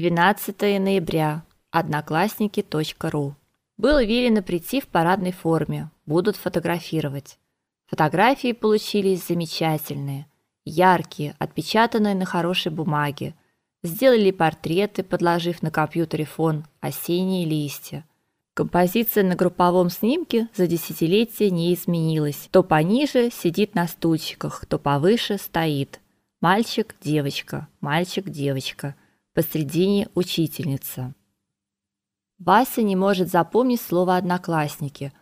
12 ноября. Одноклассники.ру. Было велено прийти в парадной форме. Будут фотографировать. Фотографии получились замечательные, яркие, отпечатанные на хорошей бумаге. Сделали портреты, подложив на компьютере фон осенние листья. Композиция на групповом снимке за десятилетия не изменилась. То пониже сидит на стульчиках, то повыше стоит. Мальчик, девочка, мальчик, девочка посредине учительница. Вася не может запомнить слово одноклассники.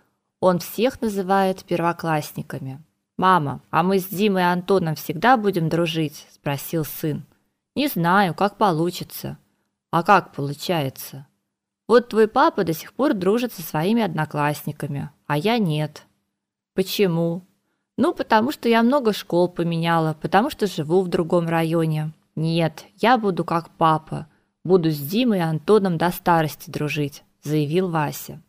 Он всех называет первоклассниками. Мама, а мы с Димой и Антоном всегда будем дружить, спросил сын. Не знаю, как получится. А как получается? Вот твой папа до сих пор дружит со своими одноклассниками, а я нет. Почему? Ну, потому что я много школ поменяла, потому что живу в другом районе. Нет, я буду как папа. Буду с Димой и Антоном до старости дружить, заявил Вася.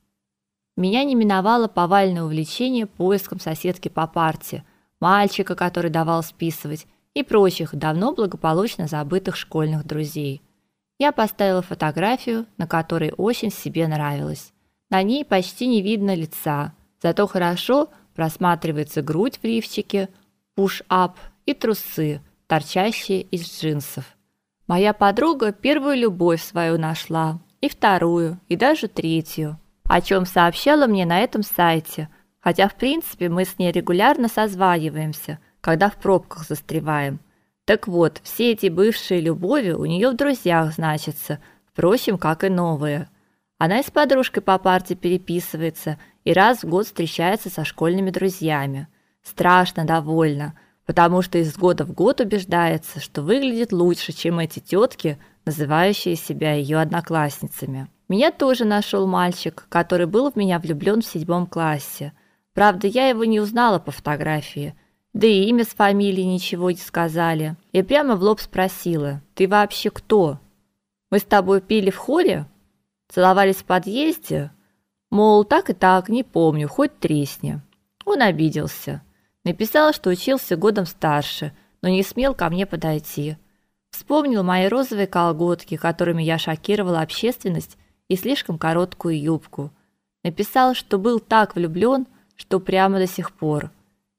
Меня не миновало повальное увлечение поиском соседки по парте, мальчика, который давал списывать, и прочих давно благополучно забытых школьных друзей. Я поставила фотографию, на которой очень себе нравилась. На ней почти не видно лица, зато хорошо просматривается грудь в лифчике, пуш-ап и трусы, торчащие из джинсов. Моя подруга первую любовь свою нашла, и вторую, и даже третью, о чем сообщала мне на этом сайте, хотя в принципе мы с ней регулярно созваниваемся, когда в пробках застреваем. Так вот, все эти бывшие любови у нее в друзьях значатся, впрочем, как и новые. Она и с подружкой по парте переписывается и раз в год встречается со школьными друзьями. Страшно довольна потому что из года в год убеждается, что выглядит лучше, чем эти тетки, называющие себя ее одноклассницами. Меня тоже нашел мальчик, который был в меня влюблен в седьмом классе. Правда, я его не узнала по фотографии. Да и имя с фамилией ничего не сказали. И прямо в лоб спросила: "Ты вообще кто? Мы с тобой пили в хоре? Целовались в подъезде?" Мол, так и так, не помню, хоть тресни. Он обиделся. Написал, что учился годом старше, но не смел ко мне подойти. Вспомнил мои розовые колготки, которыми я шокировала общественность, и слишком короткую юбку. Написал, что был так влюблён, что прямо до сих пор.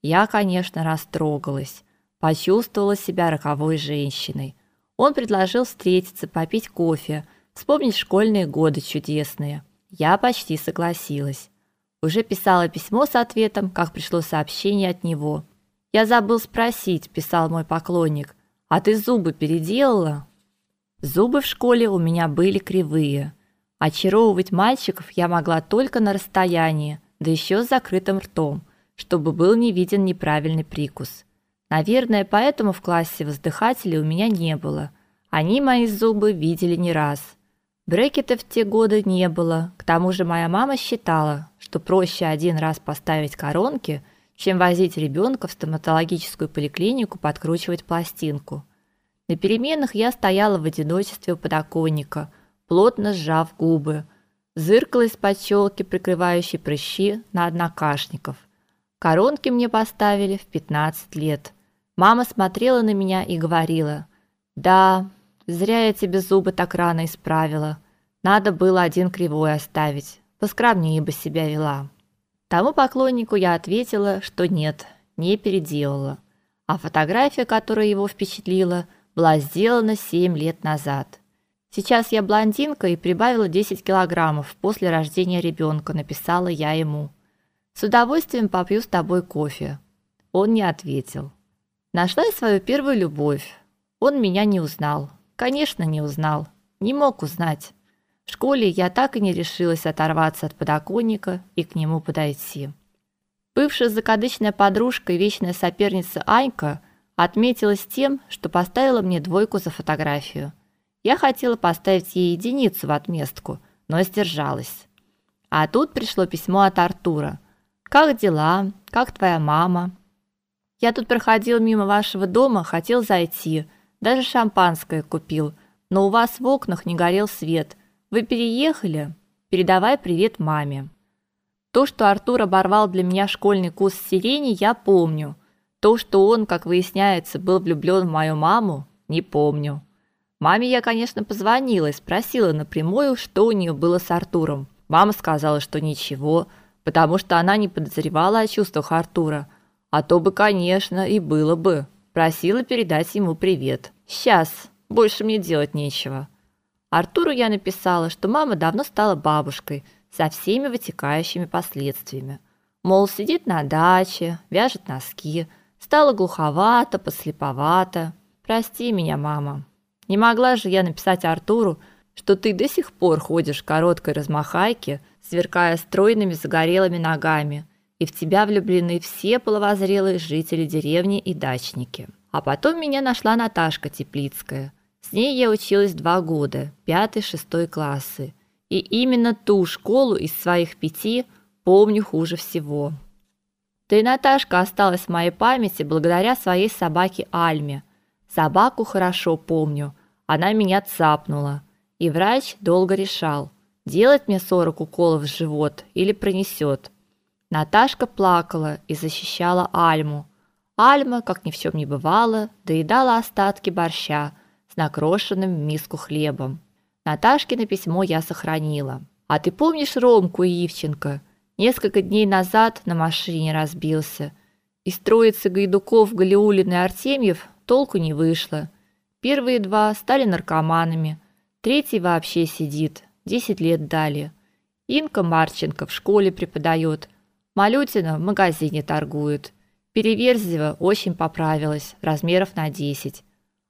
Я, конечно, растрогалась, почувствовала себя роковой женщиной. Он предложил встретиться, попить кофе, вспомнить школьные годы чудесные. Я почти согласилась. Уже писала письмо с ответом, как пришло сообщение от него. Я забыл спросить, писал мой поклонник. А ты зубы переделала? Зубы в школе у меня были кривые. Очаровывать мальчиков я могла только на расстоянии, да еще с закрытым ртом, чтобы был не виден неправильный прикус. Наверное, поэтому в классе воздыхателей у меня не было. Они мои зубы видели не раз. Брекетов в те годы не было. К тому же моя мама считала, что проще один раз поставить коронки, чем возить ребенка в стоматологическую поликлинику подкручивать пластинку. На переменах я стояла в одиночестве у подоконника, плотно сжав губы, зыркала из-под щелки, прикрывающей прыщи на однокашников. Коронки мне поставили в 15 лет. Мама смотрела на меня и говорила: "Да, зря я тебе зубы так рано исправила. Надо было один кривой оставить поскромнее бы себя вела. Тому поклоннику я ответила, что нет, не переделала. А фотография, которая его впечатлила, была сделана 7 лет назад. Сейчас я блондинка и прибавила 10 килограммов после рождения ребенка, написала я ему. С удовольствием попью с тобой кофе. Он не ответил. Нашла свою первую любовь. Он меня не узнал. Конечно, не узнал. Не мог узнать. В школе я так и не решилась оторваться от подоконника и к нему подойти. Бывшая закадычная подружка и вечная соперница Анька отметилась тем, что поставила мне двойку за фотографию. Я хотела поставить ей единицу в отместку, но сдержалась. А тут пришло письмо от Артура. Как дела? Как твоя мама? Я тут проходил мимо вашего дома, хотел зайти, даже шампанское купил, но у вас в окнах не горел свет. Вы переехали? Передавай привет маме. То, что Артур оборвал для меня школьный курс сирени, я помню. То, что он, как выясняется, был влюблён в мою маму, не помню. Маме я, конечно, позвонила и спросила напрямую, что у нее было с Артуром. Мама сказала, что ничего, потому что она не подозревала о чувствах Артура. А то бы, конечно, и было бы. Просила передать ему привет. Сейчас, больше мне делать нечего. Артуру я написала, что мама давно стала бабушкой со всеми вытекающими последствиями. Мол, сидит на даче, вяжет носки, стала глуховата, послеповата. Прости меня, мама. Не могла же я написать Артуру, что ты до сих пор ходишь в короткой размахайке, сверкая стройными загорелыми ногами, и в тебя влюблены все половозрелые жители деревни и дачники. А потом меня нашла Наташка Теплицкая – с ней я училась два года, пятый, шестой классы. И именно ту школу из своих пяти помню хуже всего. Да и Наташка осталась в моей памяти благодаря своей собаке Альме. Собаку хорошо помню. Она меня цапнула. И врач долго решал, делать мне 40 уколов в живот или пронесет. Наташка плакала и защищала Альму. Альма, как ни в чем не бывало, доедала остатки борща, с накрошенным в миску хлебом. Наташкино письмо я сохранила. А ты помнишь Ромку Ивченко? Несколько дней назад на машине разбился. Из троицы Гайдуков, Галиулин и Артемьев толку не вышло. Первые два стали наркоманами, третий вообще сидит, десять лет дали. Инка Марченко в школе преподает, Малютина в магазине торгует. Переверзева очень поправилась, размеров на десять.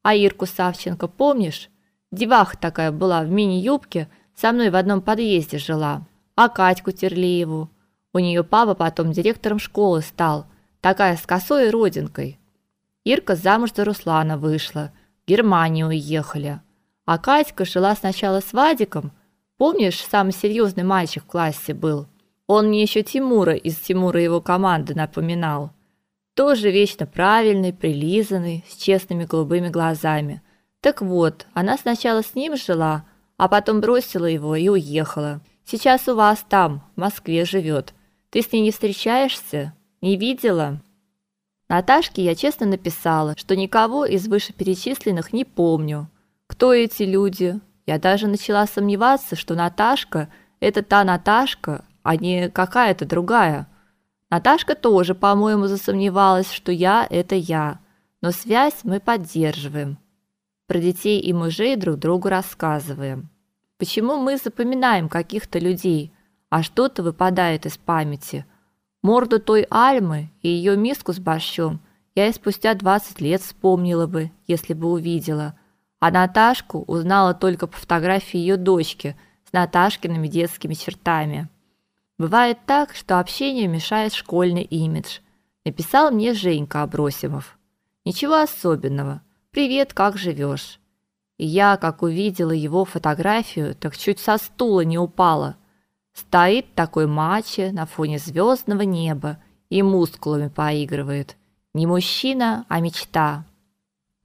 А Ирку Савченко помнишь? Деваха такая была в мини-юбке, со мной в одном подъезде жила. А Катьку Терлееву? У нее папа потом директором школы стал, такая с косой родинкой. Ирка замуж за Руслана вышла, в Германию уехали. А Катька жила сначала с Вадиком. Помнишь, самый серьезный мальчик в классе был? Он мне еще Тимура из Тимура его команды напоминал тоже вечно правильный, прилизанный, с честными голубыми глазами. Так вот, она сначала с ним жила, а потом бросила его и уехала. Сейчас у вас там, в Москве живет. Ты с ней не встречаешься? Не видела? Наташке я честно написала, что никого из вышеперечисленных не помню. Кто эти люди? Я даже начала сомневаться, что Наташка это та Наташка, а не какая-то другая. Наташка тоже, по-моему, засомневалась, что я это я. Но связь мы поддерживаем. Про детей и мужей друг другу рассказываем. Почему мы запоминаем каких-то людей, а что-то выпадает из памяти? Морду той Альмы и ее миску с борщом я и спустя 20 лет вспомнила бы, если бы увидела. А Наташку узнала только по фотографии ее дочки с Наташкиными детскими чертами. Бывает так, что общению мешает школьный имидж. Написал мне Женька Абросимов. Ничего особенного. Привет, как живешь? И я, как увидела его фотографию, так чуть со стула не упала. Стоит такой мачо на фоне звездного неба и мускулами поигрывает. Не мужчина, а мечта.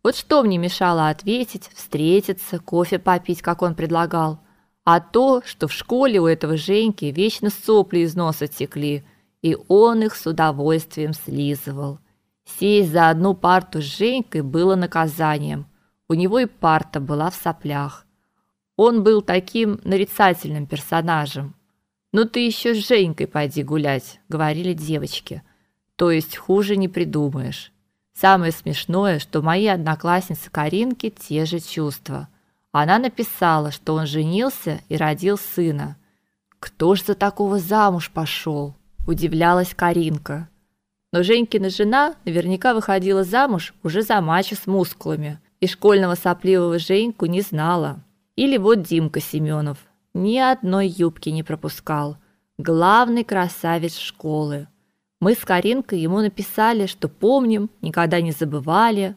Вот что мне мешало ответить, встретиться, кофе попить, как он предлагал а то, что в школе у этого Женьки вечно сопли из носа текли, и он их с удовольствием слизывал. Сесть за одну парту с Женькой было наказанием. У него и парта была в соплях. Он был таким нарицательным персонажем. «Ну ты еще с Женькой пойди гулять», — говорили девочки. То есть хуже не придумаешь. Самое смешное, что мои одноклассницы Каринки те же чувства — она написала, что он женился и родил сына. Кто ж за такого замуж пошел? удивлялась Каринка. Но Женькина жена наверняка выходила замуж уже за мачо с мускулами, и школьного сопливого Женьку не знала. Или вот Димка Семенов ни одной юбки не пропускал. Главный красавец школы. Мы с Каринкой ему написали, что помним, никогда не забывали,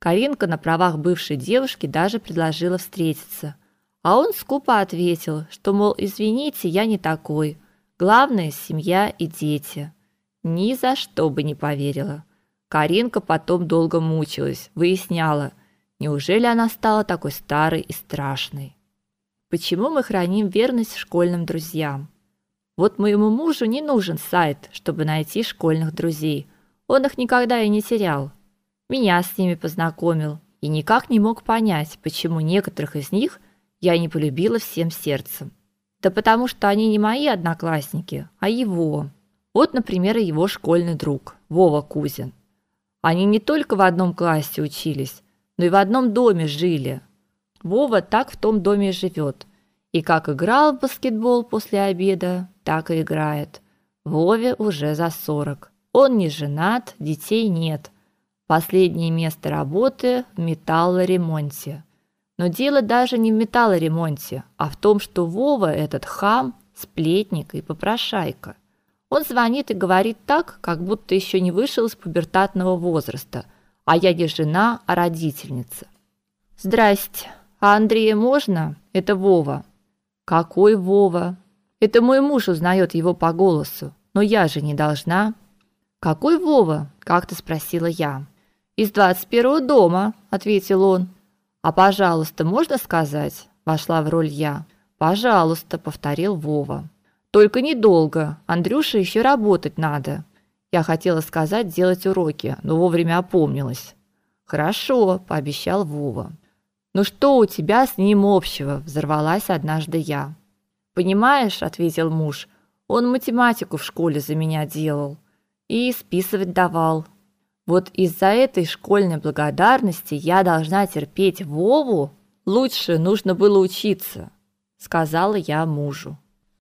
Каринка на правах бывшей девушки даже предложила встретиться. А он скупо ответил, что, мол, извините, я не такой. Главное – семья и дети. Ни за что бы не поверила. Каринка потом долго мучилась, выясняла, неужели она стала такой старой и страшной. Почему мы храним верность школьным друзьям? Вот моему мужу не нужен сайт, чтобы найти школьных друзей. Он их никогда и не терял. Меня с ними познакомил. и никак не мог понять, почему некоторых из них я не полюбила всем сердцем. Да потому что они не мои одноклассники, а его. Вот, например, его школьный друг Вова Кузин. Они не только в одном классе учились, но и в одном доме жили. Вова так в том доме и живет. И как играл в баскетбол после обеда, так и играет. Вове уже за 40. Он не женат, детей нет. Последнее место работы в металлоремонте. Но дело даже не в металлоремонте, а в том, что Вова этот хам, сплетник и попрошайка. Он звонит и говорит так, как будто еще не вышел из пубертатного возраста, а я не жена, а родительница. Здрасте. А Андрея можно? Это Вова. Какой Вова? Это мой муж узнает его по голосу, но я же не должна. Какой Вова? как-то спросила я. Из двадцать первого дома, ответил он. А, пожалуйста, можно сказать? Вошла в роль я. Пожалуйста, повторил Вова. Только недолго. Андрюше еще работать надо. Я хотела сказать делать уроки, но вовремя опомнилась. Хорошо, пообещал Вова. Ну что у тебя с ним общего? взорвалась однажды я. Понимаешь, ответил муж. Он математику в школе за меня делал и списывать давал. Вот из-за этой школьной благодарности я должна терпеть Вову? Лучше нужно было учиться, сказала я мужу.